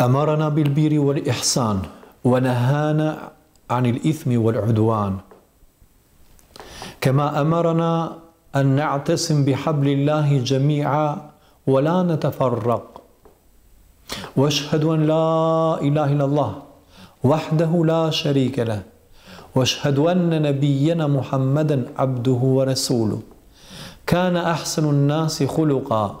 امرنا بالبير والاحسان ونهانا عن الاثم والعدوان كما امرنا ان نعتصم بحبل الله جميعا ولا نتفرق واشهد ان لا اله الا الله وحده لا شريك له واشهد ان نبينا محمدا عبده ورسوله كان احسن الناس خلقا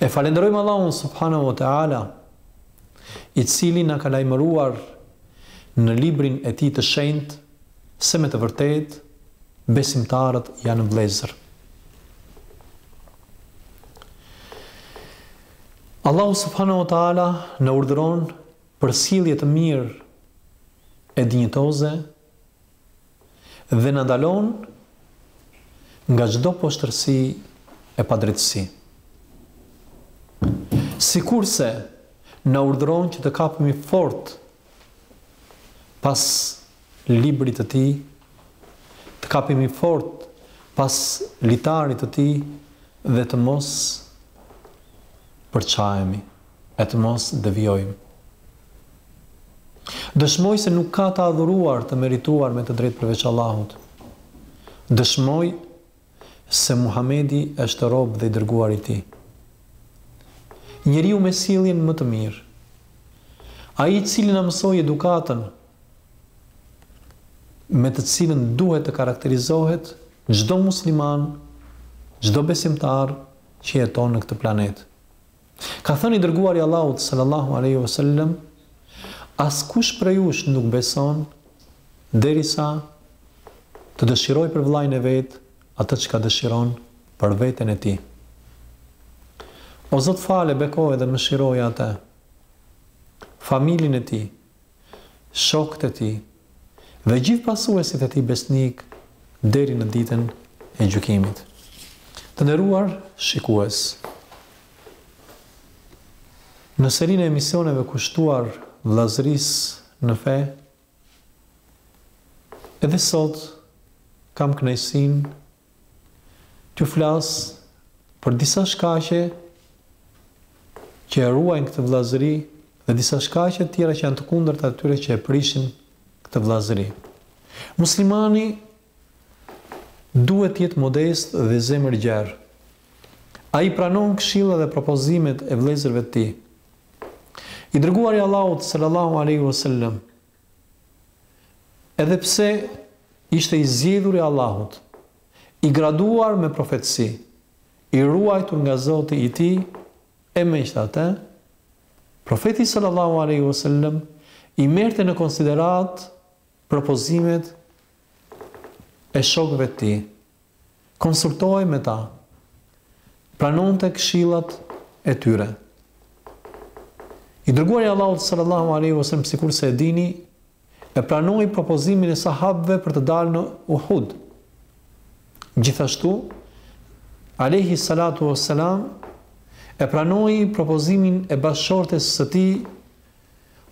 E falenderojmë Allahun subhanahu wa ta'ala, i cili na ka lajmëruar në librin e tij të shenjtë se me të vërtetë besimtarët janë vëllezër. Allahu subhanahu wa taala na urdhëron për sjellje të mirë e dinjitoze dhe na ndalon nga çdo poshtërsi e padrejtësi. Sikurse na urdhëron që të kapemi fort pas librit të tij, të kapemi fort pas litarit të tij dhe të mos përçahemi e të mos devijojmë. Dëshmoj se nuk ka të adhuruar të merituar me të drejtë përveç Allahut. Dëshmoj se Muhamedi është rob dhe i dërguar i Tij. Njeriu me sjelljen më të mirë. Ai i cili na mësoi edukatën me të cilën duhet të karakterizohet çdo musliman, çdo besimtar që jeton në këtë planet. Ka thënë i Dërguari i Allahut sallallahu alejhi ve sellem, Askush prej jush nuk beson derisa të dëshirojë për vëllain e vet atë çka dëshiron për veten e tij. O Zot fale, bekoje dhe mëshiroje atë, familjen e tij, shokët e tij dhe gjithë pasuesit e tij besnikë deri në ditën e gjykimit. Të nderuar shikues, në serinë e emisioneve kushtuar vëllazërisë në fe, edhe sot kam kënaqësinë t'ju flas për disa shkaqe që e ruajnë këtë vëllazëri dhe disa shkaqe të tjera që janë të kundërta atyre që e prishin këtë vëllazëri. Muslimani duhet të jetë modest dhe zemërgjerë. Ai pranon këshillat dhe propozimet e vëllezërve të tij. I dërguari i Allahut sallallahu alaihi wasallam Edhe pse ishte i zgjedhur i Allahut, i graduar me profetësi, i ruajtur nga Zoti i tij, e megjithatë, Profeti sallallahu alejhi ve sellem i merrte në konsideratë propozimet e shokëve të tij. Konsultohej me ta. Pranonte këshillat e tyre. I dërguari i Allahut sallallahu alejhi ve sellem sikurse e dini e pranoi propozimin e sahabëve për të dalë në Uhud. Gjithashtu alejhi salatu ve selam e pranoi propozimin e bashkëshortes së tij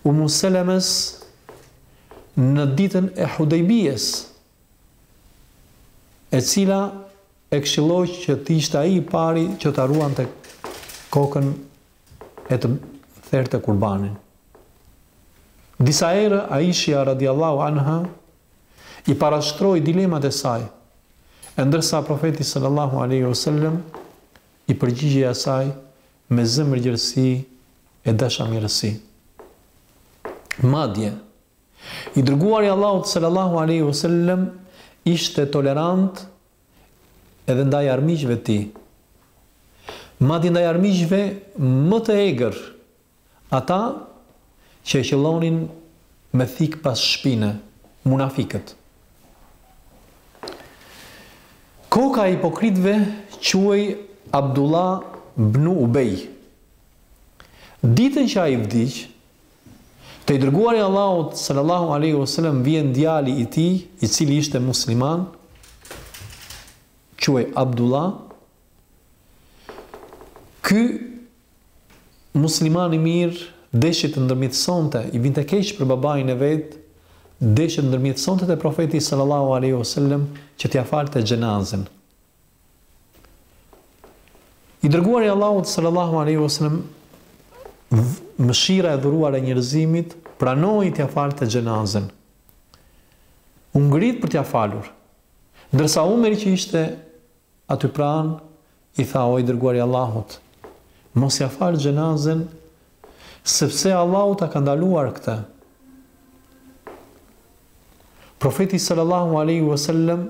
Umu Selemes në ditën e Hudejbijes. e cila e këshilloi që të ishte ai i pari që ta rruante kokën e të therte kurbanin. Disa herë Aishja radiallahu anha i parashtronte dilemat e saj, e ndërsa Profeti sallallahu alaihi wasallam i përgjigjej asaj me zemërgjerësi e dashamirësi. Madje, I Dërguari i Allahut sallallahu alejhi ue sellem ishte tolerant edhe ndaj armiqve të tij. Madje ndaj armiqve më të egër, ata që e qëllonin me thikë pas shpine, munafikët. Koka e hipokritëve quhej Abdullah bnu Ubej. Ditën që ai vdiq, Te i Dërguari i Allahut, sallallahu alejhi o selem, vjen djali i tij, i cili ishte musliman, quhej Abdullah, ky musliman i mirë deshi të ndërmjetësonte, i vinte keq për babain e vet, deshi të ndërmjetësonte te Profeti, sallallahu alejhi o selem, që t'ia falte xhenazën. I dërguari i Allahut sallallahu alaihi wasallam mëshira e dhuruar e njerëzimit pranoi t'ia falte xhenazën. U ngrit për t'ia falur. Ndërsa Umeri që ishte aty pranë i tha o i dërguari i Allahut, mos ia fal xhenazën sepse Allahu ta ka ndaluar këtë. Profeti sallallahu alaihi wasallam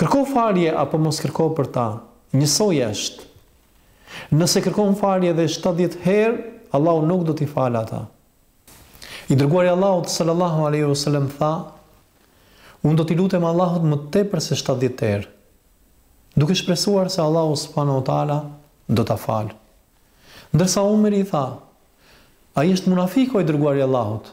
Kërko falje apo mos kërko për ta, njësoj është. Nëse kërkon falje edhe shtatëdhjetë herë, Allahu nuk do t'i falë ata. I dërguari i Allahut sallallahu alaihi wasallam tha, Unë do t'i lutem Allahut më tepër se shtatëdhjetë herë, duke shpresuar se Allahu subhanahu wa taala do ta falë. Ndërsa Umeri i tha, Ai është munafik o i dërguari i Allahut.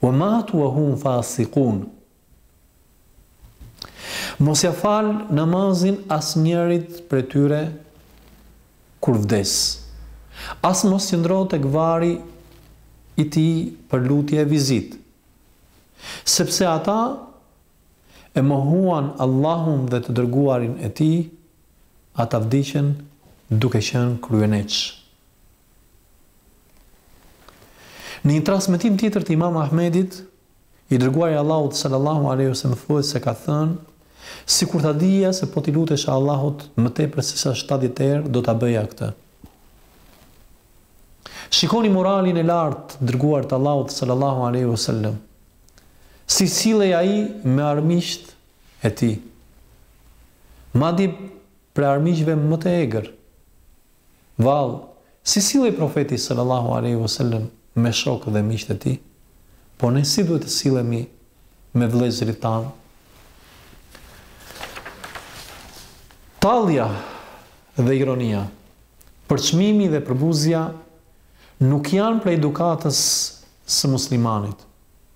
Wa matu wa hum fasiqun. Mos ia fal namazin asnjërit prej tyre kur vdes. As mos qëndro tek varri i tij për lutje e vizitë. Sepse ata e mohuan Allahun dhe të Dërguarin e Tij, ata vdiqen duke qenë kryeneçë. Në një transmetim tjetër të Imam Ahmedit, i dërguari i Allahut sallallahu alaihi wasallam thuhet se ka thënë, sikur ta dija se po t'i lutesha Allahut më tepër se sa 70 herë, do ta bëja këtë. Shikoni moralin e lartë të të Dërguarit të Allahut sallallahu alaihi wasallam. Si sillej ai me armiqt e tij. Madje prej armiqve më të egër. Vallë, si sillej Profeti sallallahu alejhi ve sellem me shokët dhe miqtë e tij? Po ne si duhet të sillemi me vëllezërit tanë? Tallja dhe ironia, përçmimi dhe përbuzja nuk janë prej edukatës së muslimanit.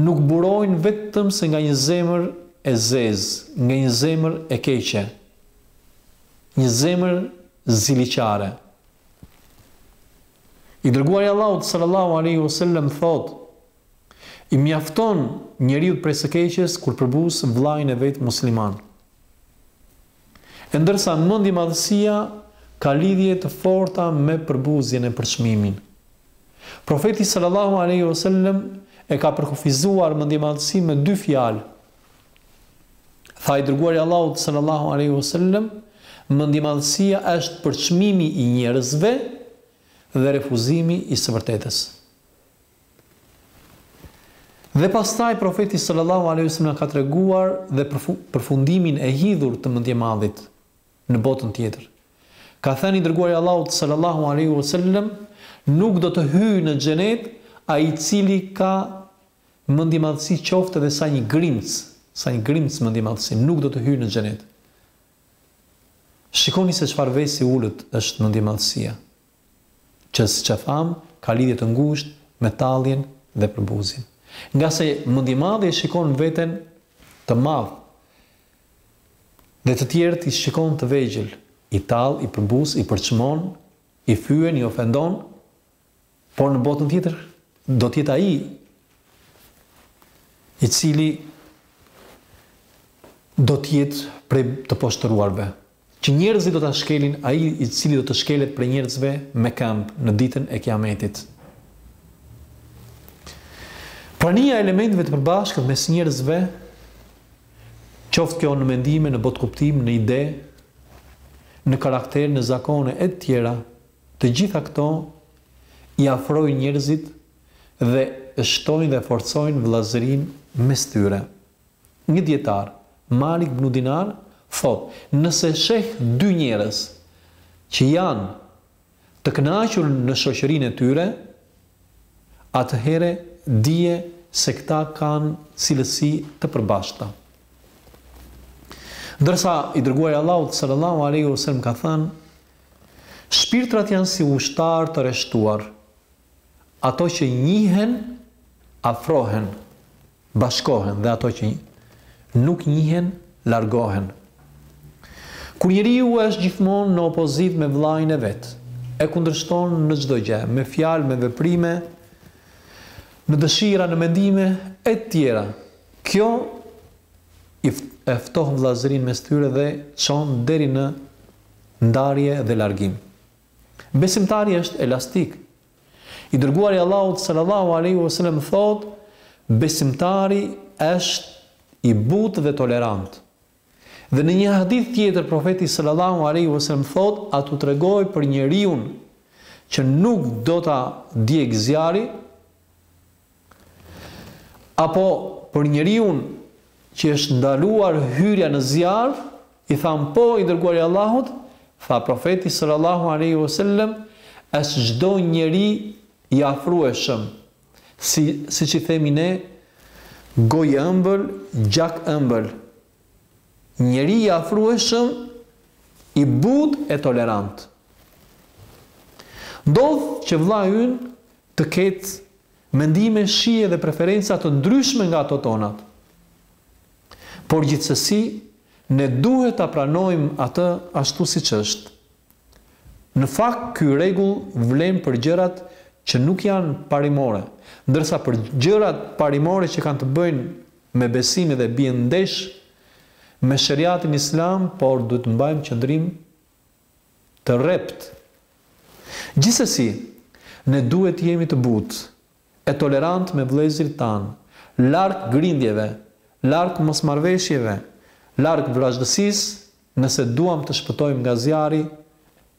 nuk burojnë vetëm se nga një zemër e zezë, nga një zemër e keqe, një zemër ziliqare. I dërguari i Allahut sallallahu alaihi wasallam thotë: I mjafton njeriut prej së keqes kur përbuz vëllain e vet musliman. E ndërsa mendjemadhësia ka lidhje të forta me përbuzjen e përçmimin. Profeti sallallahu alejhi ve sellem e ka përkufizuar mendjemadhësinë me dy fjalë. Tha i dërguari i Allahut sallallahu alejhi ve sellem, mendjemadhësia është përçmimi i njerëzve dhe refuzimi i së vërtetës. Dhe pastaj Profeti sallallahu alejhi ve sellem ka treguar dhe përfundimin e hidhur të mëndjemadhit në botën tjetër. Ka thënë i dërguari i Allahut sallallahu alejhi ve sellem, Nuk do të hyjë në xhenet ai i cili ka mëndjemadhësi qoftë edhe sa një grimcë, sa një grimcë mëndjemadhësi, nuk do të hyjë në xhenet. Shikoni se çfarë vesi i ulët është mëndjemadhësia. që siç e thamë ka lidhje të ngushtë me talljen dhe përbuzjen. Ngase mendjemadhi e shikon veten të madh dhe të tjerët i shikon të vegjël, i tall, i përbuz, i përçmon, i fyen, i ofendon, por në botën tjetër do të jetë ai i cili do të jetë prej të poshtëruarve. Që njerëzit do ta shkelin ai i cili do të shkelet prej njerëzve me këmbë në ditën e Kiametit. Prania e elementëve të përbashkët mes njerëzve, qoftë kjo në mendime, në botëkuptim, në ide, në karakter, në zakone etj. Të gjitha këto i afrojnë njerëzit dhe shtojnë dhe forcojnë vëllazërinë mes tyre. Një dijetar, Malik bnu Dinar, thotë, Nëse sheh dy njerëz që janë të kënaqur në shoqërinë e tyre, atëherë dije se këta kanë cilësi të përbashkëta. Ndërsa i dërguari i Allahut sallallahu alaihi wasallam ka thënë, Shpirtrat janë si ushtarë të rreshtuar, Ato që njihen afrohen, bashkohen dhe ato që nuk njihen largohen. Kur njeriu është gjithmonë në opozitë me vëllain e vet, e kundërshton në çdo gjë, me fjalë, me veprime, në dëshira, në mendime e tjera. Kjo e ftoh vëllazërinë mes tyre dhe çon deri në ndarje dhe largim. Besimtari është elastik. I dërguari i Allahut sallallahu alaihi wasallam thotë, besimtari është i butë dhe tolerant. Dhe në një hadith tjetër Profeti sallallahu alaihi wasallam thotë, a t'u tregoj për njeriun që nuk do ta djegë zjarri? Apo për njeriun që është ndaluar hyrja në zjarr, i thanë po i dërguar i Allahut, tha Profeti sallallahu alejhi ve sellem, është çdo njeri i afrueshëm, si siç i themi ne, gojëmbël, gjakëmbël. Njeri i afrueshëm, i butë e tolerant. Ndodh që vëllai ynë të ketë mendime, shije dhe preferenca të ndryshme nga ato tonat. Por gjithsesi, ne duhet ta pranojmë atë ashtu siç është. Në fakt, ky rregull vlen për gjërat që nuk janë parimore, ndërsa për gjërat parimore që kanë të bëjnë me besimin dhe bien ndesh me sheriatin islam, por duhet të mbajmë qëndrim Të rreptë. Gjithsesi, ne duhet të jemi të butë e tolerantë me vëllezërit tanë, larg grindjeve, larg mosmarrëveshjeve, larg vrazhdësisë, nëse duam të shpëtojmë nga zjarri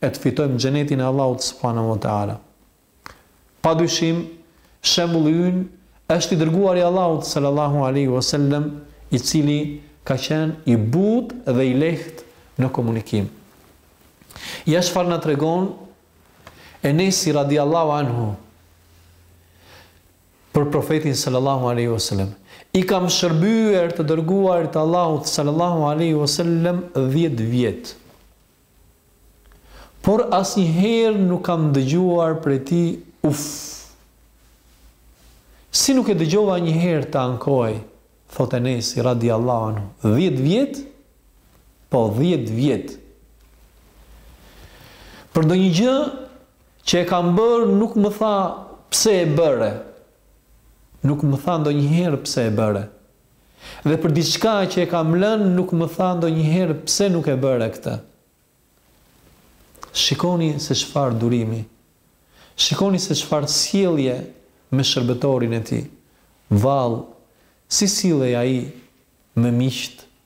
e të fitojmë Xhenetin e Allahut subhanehu ve teala. Padyshim, shembulli ynë është i Dërguari i Allahut sallallahu alejhi ue sellem, i cili ka qenë i butë dhe i lehtë në komunikim. Ja çfarë na tregon Enesi radijallahu anhu për Profetin sallallahu alejhi ue sellem, I kam shërbyer të Dërguarit të Allahut sallallahu alejhi ue sellem dhjetë vjet. Por asnjëherë nuk kam dëgjuar prej tij uff. Si nuk e dëgjova njëherë të ankohej, thotë Enesi radijallahu anhu, dhjetë vjet? Po, dhjetë vjet. Për ndonjë gjë që e kam bërë nuk më tha pse e bëre. Nuk më tha ndonjëherë pse e bëre. Dhe për diçka që e kam lënë nuk më tha ndonjëherë pse nuk e bëre këtë. Shikoni se çfarë durimi. Shikoni se çfarë sjellje me shërbëtorin e tij. Vallë, si sillej ai me miqtë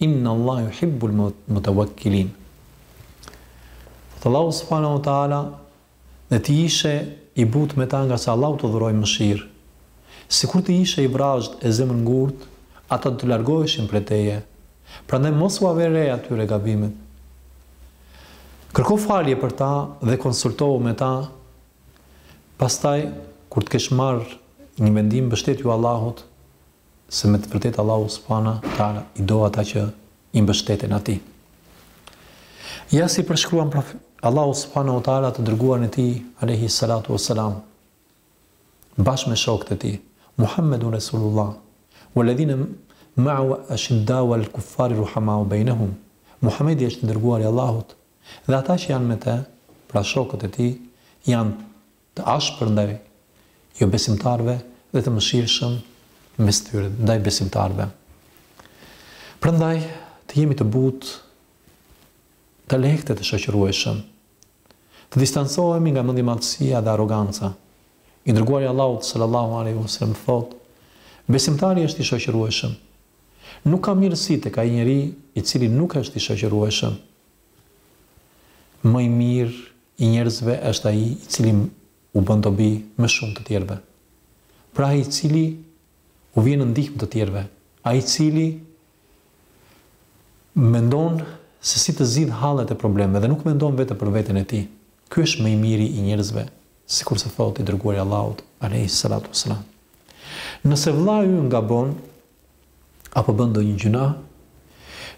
Inna Allaha juhibbul mutawakilin Thotë Allahu subhanahu wa taala dhe ti ishe i butë me ta ngase Allahu të dhuroi mëshirë. Sikur të ishe i vrazhdë e zemërngurtë, ata do të largoheshin prej teje. Prandaj mos ua ve re atyre gabimet. Kërko falje për ta dhe konsultohu me ta. Pastaj, kur të kesh marrë një vendim, mbështetju Allahut se me të vërtetë Allahu subhana u teala i do ata që i mbështeten Atij. Ja si përshkruan prof. Allahu subhana u teala të dërguarin e Tij alaihi salatu wassalam bashkë me shokët e tij, Muhammedun Resulullah, walladhina ma'u ashiddau alal kuffari ruhamau bainahum. Muhammedi është i dërguari i Allahut dhe ata që janë me të, pra shokët e tij, janë Të ashpër ndaj jobesimtarëve dhe të mëshirshëm mes tyre, ndaj besimtarëve. Prandaj, të jemi të butë, të lehtë e të shoqërueshëm. Të distancohemi nga mendjemadhësia dhe arroganca. I dërguari i Allahut, sallallahu alejhi ve sellem, thotë, Besimtari është i shoqërueshëm. Nuk ka mirësi tek ai njeri i cili nuk është i shoqërueshëm. Më i mirë i njerëzve është ai i cili u bën dobi më shumë të tjerëve. Pra ai i cili u vjen në ndihmë të tjerëve, ai i cili mendon se si të zgjidhë hallet e problemeve dhe nuk mendon vetëm për veten e tij. Ky është më i miri i njerëzve, sikurse thotë i dërguari i Allahut, alejhi salatu vesselam. Nëse vëllai ynë gabon, apo bën ndonjë gjynah,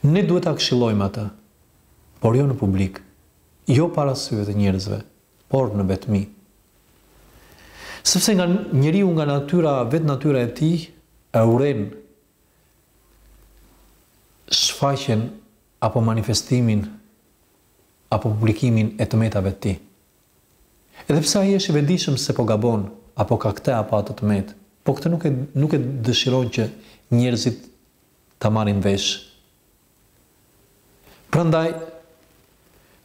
ne duhet ta këshillojmë atë, por jo në publik, jo para syve të njerëzve, por në vetmi. Sepse nga njeriu nga natyra, vetë natyra e tij e urren shfaqjen apo manifestimin apo publikimin e të metave të tij. Edhe pse ai është i vetëdijshëm se po gabon, apo ka këtë apo atë të metë, po këtë nuk e nuk e dëshiron që njerëzit ta marrin vesh. Prandaj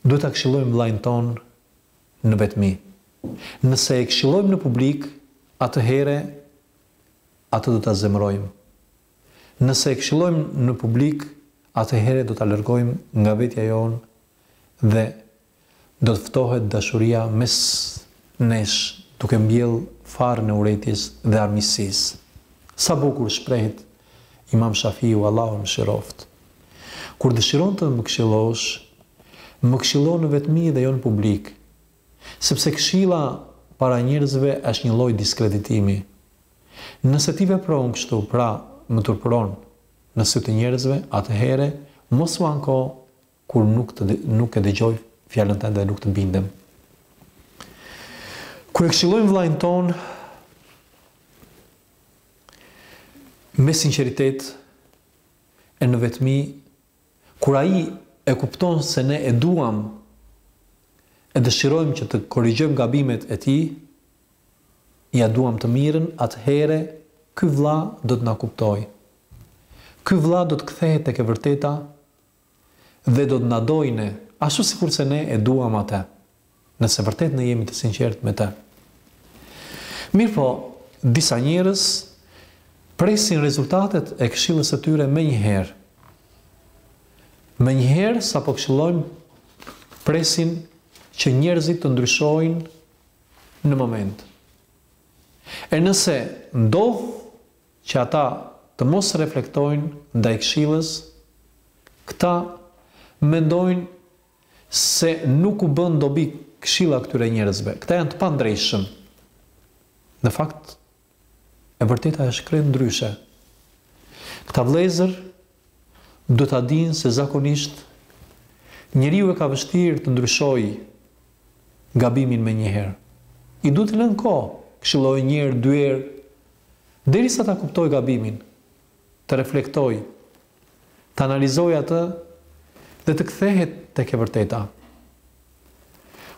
duhet ta këshillojmë vëllain tonë në vetmi. Nëse e këshillojmë në publik, atëhere atë do ta zemërojmë. Nëse e këshillojmë në publik, atëhere do ta largojmë nga vetja jonë dhe Do të ftohet dashuria mes nesh duke mbjellë farën e urrejtjes dhe armiqësisë. Sa bukur shprehet Imam Shafiu Allahu e mëshiroftë. Kur dëshiron të më këshillosh, më këshillo në vetmi dhe jo në publik. Sepse këshilla para njerëzve është një lloj diskreditimi. Nëse ti vepron kështu, pra më turpëron në sy të njerëzve, atëherë mos u anko kur nuk të nuk e dëgjoj fjalën tënde dhe nuk të bindem. Kur e këshillojmë vëllain tonë me sinqeritet e në vetmi, kur ai e kupton se ne e duam e dëshirojmë që të korrigjojmë gabimet e tij, ja duam të mirën, atëhere ky vëlla do të na kuptojë. Ky vëlla do të kthehet tek e vërteta dhe do të na dojë ne, ashtu sikurse ne e duam atë, nëse vërtet ne jemi të sinqertë me të. Mirëpo, disa njerëz presin rezultatet e këshillës së tyre menjëherë. Menjëherë sapo këshillojmë, presin që njerëzit të ndryshojnë në moment. E nëse ndodh që ata të mos reflektojnë ndaj këshillës, këta mendojnë se nuk u bën dobi këshilla këtyre njerëzve, këta janë të pandreqshëm. Në fakt, e vërteta është krejt ndryshe. Këta vëllezër duhet ta dinë se zakonisht njeriu e ka vështirë të ndryshojë gabimin menjëherë. I duhet të lënë kohë, këshilloje një herë, dy herë, Derisa ta kuptojë gabimin, të reflektojë, të analizojë atë dhe të kthehet tek e vërteta.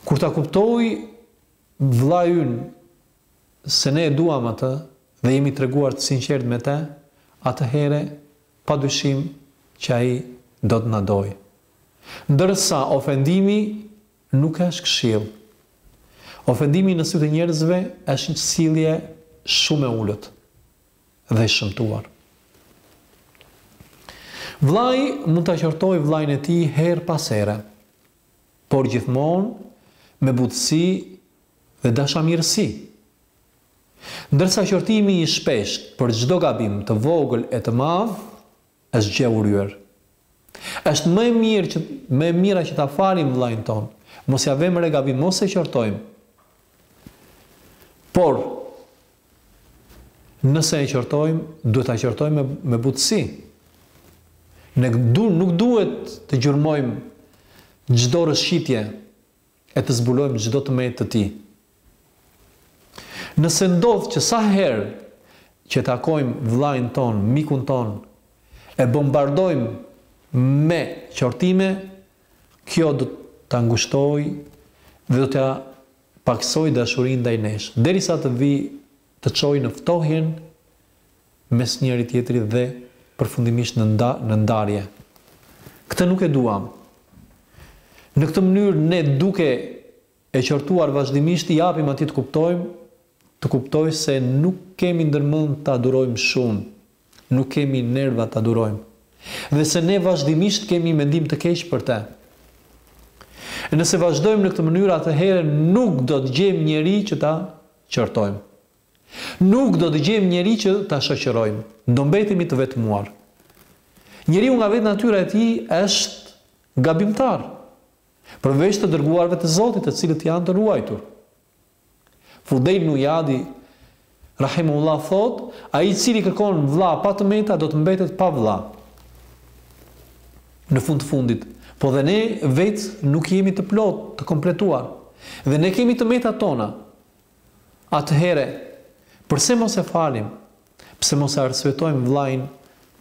Kur ta kuptojë vëllai ynë se ne e duam atë dhe jemi treguar të sinqertë me të, atëherë padyshim që ai do të na dojë. Ndërsa ofendimi Nuk është këshillë. Ofendimi në sytë e njerëzve është një sjellje shumë e ulët dhe e shëmtuar. Vëllai mund ta qortojë vëllain e tij herë pas here, por gjithmonë me butësi dhe dashamirësi. Ndërsa qortimi i shpeshtë për çdo gabim të vogël e të madh Është gjë e urryer. Është më e mira që më e mira që ta falim vëllain tonë. Mos ia vëmë re gabim, mos e qortojmë. Por nëse e qortojmë, duhet ta qortojmë me, me butësi. Ne du, nuk duhet të gjurmojmë çdo rëshqitje e të zbulojmë çdo të metë të tij. Nëse ndodh që sa herë që e takojmë vëllain tonë, mikun tonë, e bombardojmë me qortime, kjo do ta ngushtojë dhe do t'ia pakësojë dashurinë ndaj nesh, derisa të vijë të çojë në ftohjen mes njëri-tjetrit dhe përfundimisht në nda, në ndarje. Këtë nuk e duam. Në këtë mënyrë ne duke e qortuar vazhdimisht i japim atij të kuptojmë, të kuptojë se nuk kemi ndërmend ta durojmë shumë, nuk kemi nerva ta durojmë dhe se ne vazhdimisht kemi mendim të keq për të. Nëse vazhdojmë në këtë mënyrë atëherë nuk do të gjejmë njeri që ta qortojmë. Nuk do të gjejmë njeri që ta shoqërojmë. Do mbetemi të vetmuar. Njeriu nga vetë natyra e tij është gabimtar. Përveç të dërguarve të Zotit të cilët janë të ruajtur. Fudejl ibn Iyadi rahimehullah thotë, ai i cili kërkon vëlla pa të meta do të mbetet pa vëlla. Në fund të fundit, po dhe ne vetë nuk jemi të plotë, të kompletuar. Dhe ne kemi të metat tona. Atëherë, përse mos e falim? Pse mos e arsyetojmë vëllain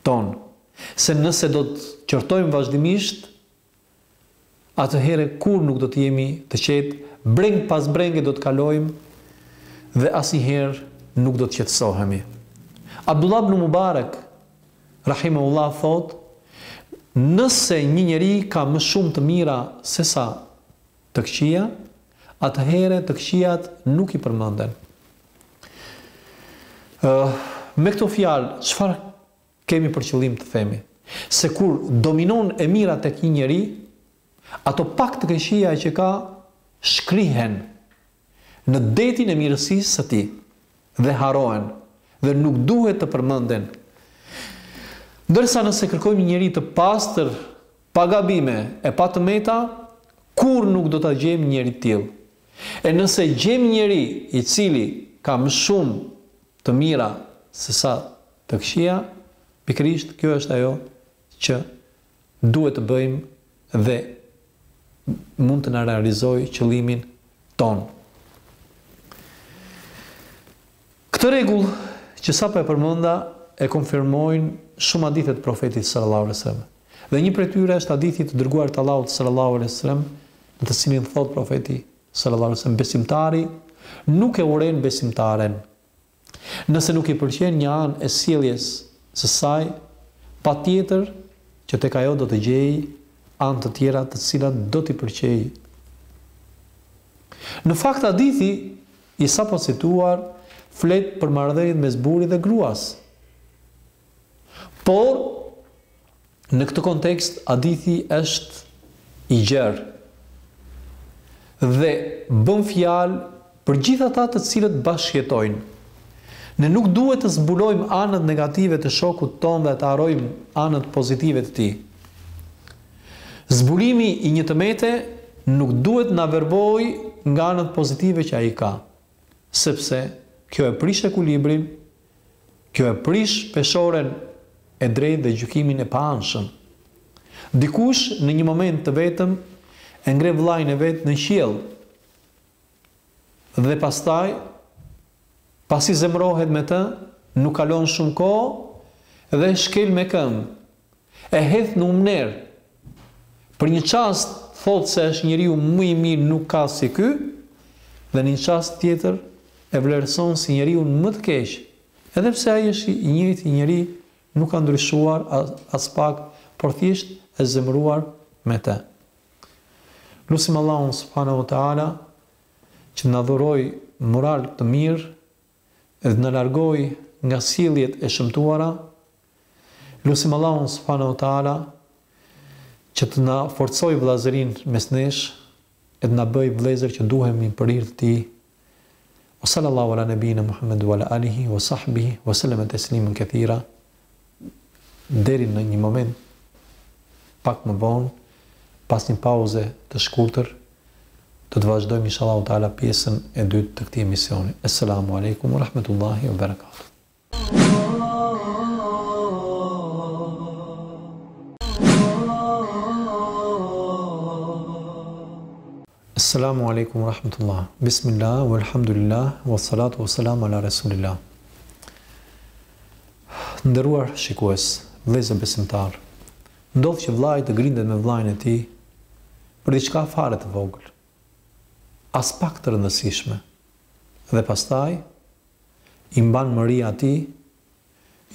tonë? Se nëse do të qortojmë vazhdimisht, atëherë kurrë nuk do të jemi të qetë, brengë pas brenge do të kalojmë dhe asnjëherë nuk do të qetësohemi. Abdullah ibn Mubarak, rahimehullah, thotë, Nëse një njeri ka më shumë të mira sesa të këqija, atëherë të këqijat nuk i përmenden. Ëh, me këto fjalë, çfarë Kemi për qëllim të themi, se kur dominon e mira tek një njeri, ato pak të këqija që ka shkrihen në detin e mirësisë së tij dhe harrohen dhe nuk duhet të përmenden. Ndërsa nëse kërkojmë një njeri të pastër, pa gabime e pa të meta, kurrë nuk do ta gjejmë njeri të tillë. E nëse gjejmë njeri i cili ka më shumë të mira sesa Të këqija, pikërisht kjo është ajo që duhet të bëjmë dhe mund të na realizojë qëllimin tonë. Këtë rregull që sapo e përmenda e konfirmojnë shumë hadithe të Profetit sallallahu alejhi ve sellem. Dhe një prej tyre është hadithi i të dërguarit të Allahut sallallahu alejhi ve sellem, në të cilin thotë Profeti sallallahu alejhi ve sellem, besimtari nuk e urren besimtaren, Nëse nuk i pëlqen një anë e sjelljes së saj, patjetër që tek ajo do të gjejë anë të tjera të cilat do t'i pëlqejë. Në fakt hadithi i sapocituar flet për marrëdhëniet mes burrit dhe gruas. Por, në këtë kontekst, hadithi është i gjerë dhe bën fjalë për gjithë ata të cilët bashkëjetojnë. Ne nuk duhet të zbulojmë anët negative të shokut tonë dhe të harrojmë anët pozitive të tij. Zbulimi i një të mete nuk duhet të na verbojë nga anët pozitive që ai ka, sepse kjo e prish ekuilibrin Kjo e prish peshoren e drejtë dhe gjykimin e paanshëm. Dikush në një moment të vetëm e ngre vëllain e vet në qiell dhe pastaj pasi zemërohet me të, nuk kalon shumë kohë dhe shkel me këmbë, E hedh në humnerë. Për një çast thotë se është njeriu më i mirë nuk ka si ky dhe në një çast tjetër e vlerëson si njeriun më të keq. Edhe pse ai është i njëjti njeri nuk ka ndryshuar aspak por thjesht është zemëruar me të. Lusim Allahun subhanahu wa ta'ala që të na dhurojë moral të mirë, dhe të na largojë nga sjelljet e shëmtuara, lusim Allahun subhanehu ve teala që të na forcojë vëllazërinë mes nesh e të na bëjë vëllezër që duhemi për hir të tij. Wa sallallahu ala nebina Muhammed wa ala alihi wa sahbihi wa sallam teslimen kathira. deri në një moment pak më vonë, pas një pauze të shkurtër, do të vazhdojmë inshallah taala pjesën e dytë të këtij emisioni. Esselamu alejkum wa rahmetullahi wa barakatuh. Esselamu alejkum wrahmetullah Bismillah welhamdulillah wassalatu wassalam ala rasulillah Të nderuar shikues, vëllezër besimtarë, ndodh që vëllai të grindet me vëllain e tij për diçka fare të vogël, aspak të rëndësishme, dhe pastaj i mban mëri atij,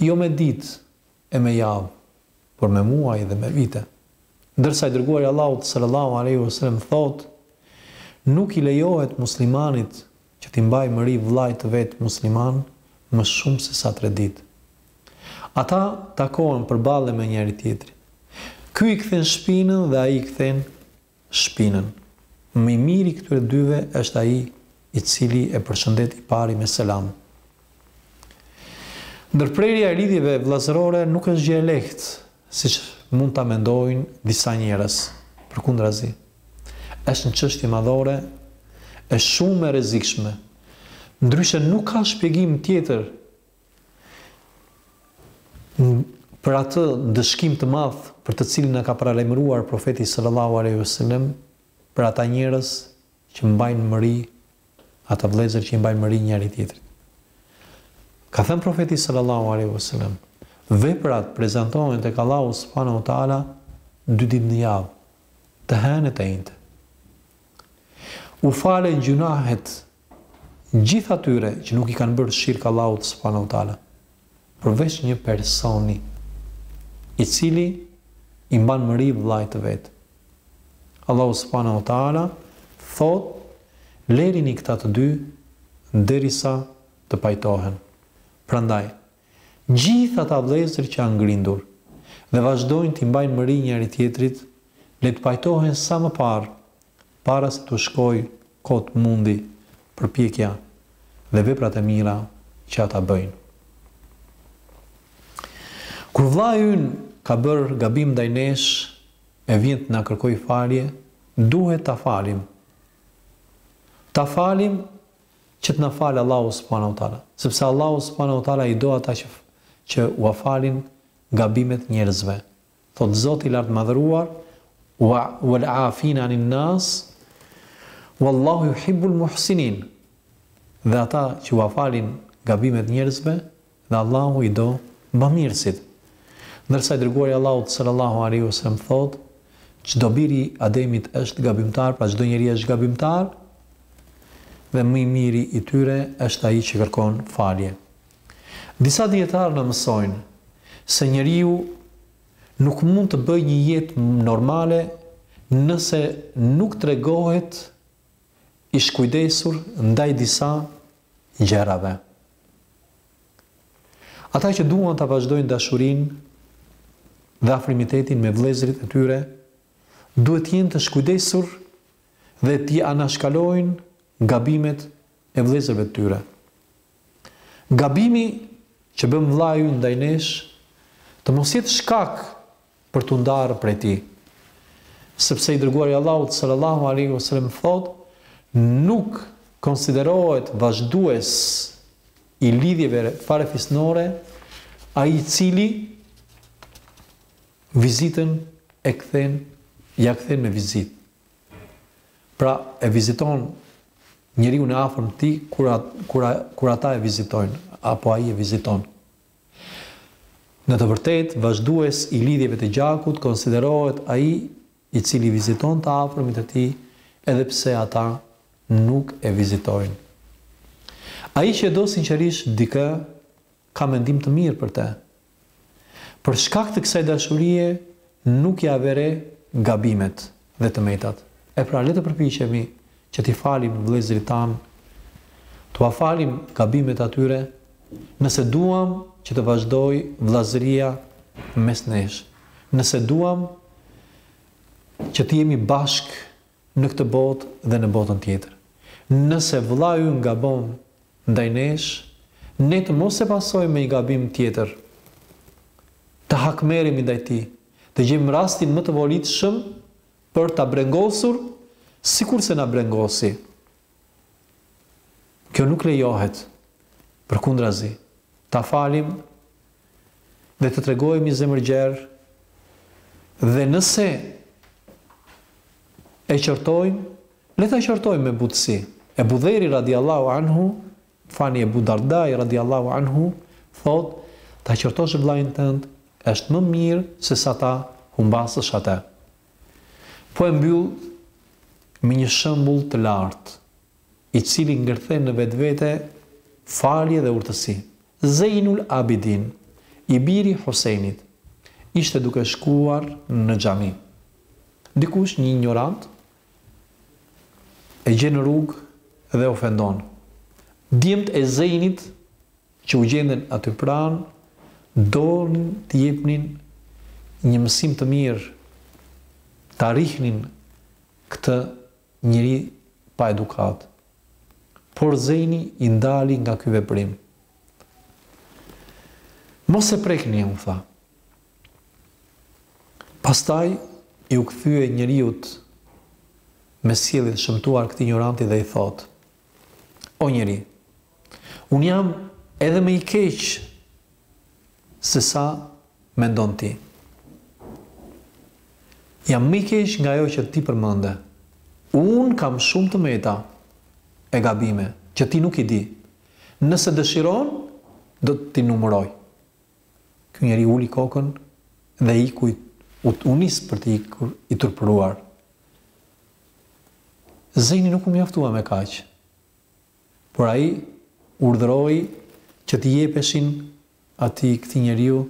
jo me ditë, e me javë, por me muaj dhe me vite. Ndërsa i Dërguari i Allahut sallallahu alejhi ve selem thotë, Nuk i lejohet muslimanit që t'i mbajë mëri vëllait të vet musliman më shumë sesa tre ditë. Ata takohen përballë me njëri-tjetrin. Ky i kthen shpinën dhe ai i kthen shpinën. Më i miri i këtyre dyve është ai i cili e përshëndet i pari me selam. Ndërprerja e lidhjeve vëllazërore nuk është gjë e lehtë, siç mund ta mendojnë disa njerëz. Përkundrazi, është një çështje madhore e shumë e rrezikshme. Ndryshe nuk ka shpjegim tjetër për atë ndëshkim të madh për të cilin na ka paralajmëruar Profeti sallallahu alejhi ve sellem për ata njerëz që mbajnë mëri, ata vëllezër që i mbajnë mëri njëri-tjetrit. Ka thënë Profeti sallallahu alejhi ve sellem, veprat prezantohen tek Allahu subhanahu wa taala dy ditë në javë, të hënë e të enjte. U falen gjynahet Gjithë atyre që nuk i kanë bërë shirk Allahut subhanahu wa ta'ala, përveç një personi, i cili i mban mëri vëllait të vet. Allahu subhanahu wa ta'ala thotë, Lerini këta të dy derisa të pajtohen. Prandaj, gjithë ata vëllezër që janë grindur dhe vazhdojnë t'i mbajnë mëri njëri-tjetrit, le të pajtohen sa më parë Para se t'u shkojë kot mundi përpjekja dhe veprat e mira që ata bëjnë. Kur vllai ynë ka bërë gabim ndaj nesh e vjen të na kërkojë falje, duhet ta falim. Ta falim që të na falë Allahu subhanahu wa taala, sepse Allahu subhanahu wa taala i do ata që që ua falin gabimet njerëzve. Thotë Zoti i Lartmadhëruar, Wa, wal aafina anin nas, Wallahu yuhibbul muhsinin, Dhe ata që ua falin gabimet njerëzve, dhe Allahu i do bamirësit. Ndërsa i Dërguari i Allahut sallallahu alejhi ve sellem thotë, Çdo bir i Ademit është gabimtar, pra çdo njeri është gabimtar, dhe më i miri i tyre është ai që kërkon falje. Disa dijetarë na mësojnë se njeriu nuk mund të bëjë një jetë normale nëse nuk tregohet i shkujdesur ndaj disa gjërave. Ata që duan ta vazhdojnë dashurinë dhe afrimitetin me vëllezërit e tyre, duhet të jenë të shkujdesur dhe t'i anashkalojnë gabimet e vëllezërve të tyre. Gabimi që bën vëllai ynë ndaj nesh të mos jetë shkak për t'u ndarë prej tij. Sepse i Dërguari i Allahut sallallahu alejhi ve selem thotë, Nuk konsiderohet vazhdues i lidhjeve farefisnore ai i cili vizitën e kthen, ia kthen me vizitë. Pra, e viziton njeriun e afërm të tij kur kur kur ata e vizitojnë apo ai e viziton. Në të vërtetë, vazhdues i lidhjeve të gjakut konsiderohet ai i cili viziton të afërmit e tij edhe pse ata nuk e vizitojnë. Ai që e do sinqerisht dikë ka mendim të mirë për të. Për shkak të kësaj dashurie nuk ia vë re gabimet dhe të metat. E pra le të përpiqemi që t'i falim vëllezërit tanë, t'ua falim gabimet atyre, nëse duam që të vazhdojë vëllazëria mes nesh, nëse duam që të jemi bashkë në këtë botë dhe në botën tjetër. Nëse vëllai ynë gabon, ndaj nesh, ne të mos e pasojmë me një gabim tjetër, të hakmerremi ndaj tij, të gjejmë rastin më të volitshëm për ta brengosur sikurse na brengosi. Kjo nuk lejohet. Përkundrazi, ta falim dhe të tregojemi zemërgjerë dhe nëse e qortojmë Le ta qortojmë me butësi. Ebu Dheri radijallahu anhu, falni Ebu Dardai radijallahu anhu, thotë, Ta qortosh vëllain tënd është më mirë se sa ta humbasësh atë. Po e mbyll me një shembull të lartë, i cili ngërthen në vetvete falje dhe urtësi. Zejnul Abidin, i biri i Husejnit, ishte duke shkuar në xhami. Dikush, një injorant, E gjen në rrugë dhe e ofendon. Djemtë e Zejnit që u gjenden aty pranë donin t'i jepnin një mësim të mirë, ta rrihnin këtë njeri pa edukatë. Por Zejni i ndali nga ky veprim. Mos e prekni, u tha. Pastaj iu kthye njeriut me sjellje të shëmtuar këtij injoranti dhe i thotë, O njeri, unë jam edhe më i keq se sa mendon ti. Jam më i keq nga ajo që ti përmende. Unë kam shumë të meta e gabime që ti nuk i di. Nëse dëshiron, do t'i numëroj. Ky njeri uli kokën dhe iku, u nis për të ikur i turpëruar. Zejni nuk u mjaftua me kaq, por ai urdhëroi që t'i jepeshin atij këtij njeriu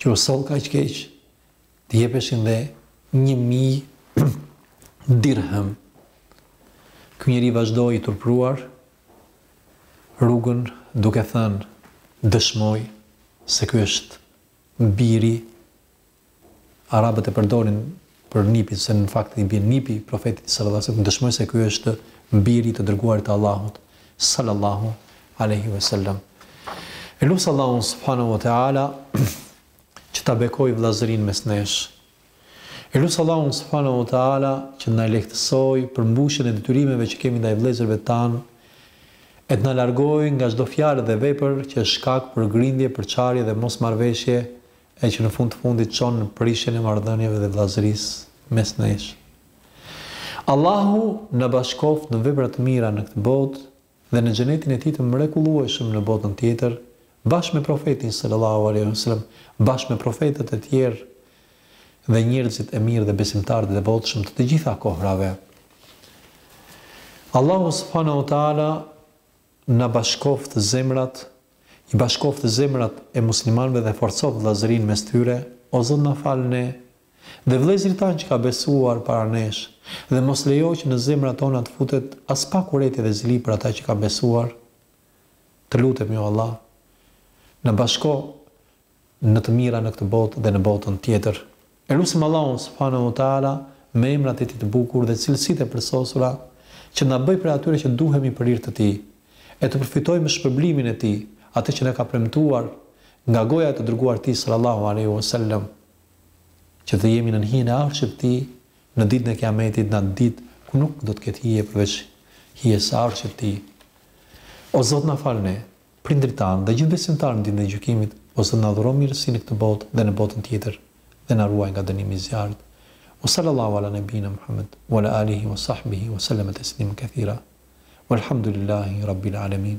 që u soll kaq keq T'i jepeshin dhe një mijë dirhem. Ky njeri vazhdoi i turpëruar rrugën duke thënë, Dëshmoj se ky është biri, arabët e përdorin për nipin se në fakt i bien nipi Profetit sallallahu alejhi ve sellem, dëshmoj se ky është biri i të dërguarit të Allahut sallallahu alejhi ve sellem. E lus Allahun subhanehu ve teala që ta bekojë vëllazërinë mes nesh. E lus Allahun subhanahu wa ta'ala që të na lehtësojë përmbushjen e detyrimeve që kemi ndaj vëllezërve tanë e të na largojë nga çdo fjalë dhe vepër që është shkak për grindje, përçarje dhe mosmarrëveshje e që në fund të fundit çon në prishjen e marrëdhënieve dhe vëllazërisë mes nesh. Allahu na bashkoftë në vepra të mira në këtë botë, dhe në Xhenetin e Tij të mrekullueshëm në botën tjetër, bashkë me Profetin sallallahu alejhi ve selem, bashkë me profetët e tjerë dhe njerëzit e mirë dhe besimtarët e devotshëm të të gjitha kohërave. Allahu subhanahu wa taala na bashkoftë zemrat, i bashkoftë zemrat e muslimanëve dhe forcoftë vëllazërinë mes tyre, o Zot na fal ne, dhe vëllezërit tanë që ka besuar para nesh dhe mos lejo që në zemrat tona të futet aspak urrejtje dhe zili për ata që ka besuar të lutemi o Allah na bashko në të mira në këtë botë dhe në botën tjetër e lusim Allahun subhanahu wa taala me emrat e tij të bukur dhe cilësitë e përsosura që të na bëjë prej atyre që duhemi për hir të tij e të përfitojmë shpërblimin e tij atë që na ka premtuar nga goja e të dërguarit të tij sallallahu alejhi wasallam që të jemi nën hijen e Arshit të Tij në Ditën e Kiametit, në atë ditë ku nuk do të ketë hije përveç hijes së Arshit të Tij. O Zot na fal ne, prindërit tanë dhe gjithë besimtarët në Ditën e Gjykimit, o Zot na dhuro mirësi në këtë botë dhe në botën tjetër dhe na ruaj nga dënimi i zjarrit. Wa sallallahu ala nebina Muhammed wa ala alihi wa sahbihi wa selleme teslimen kethira. Walhamdulillahi rabbil alemin.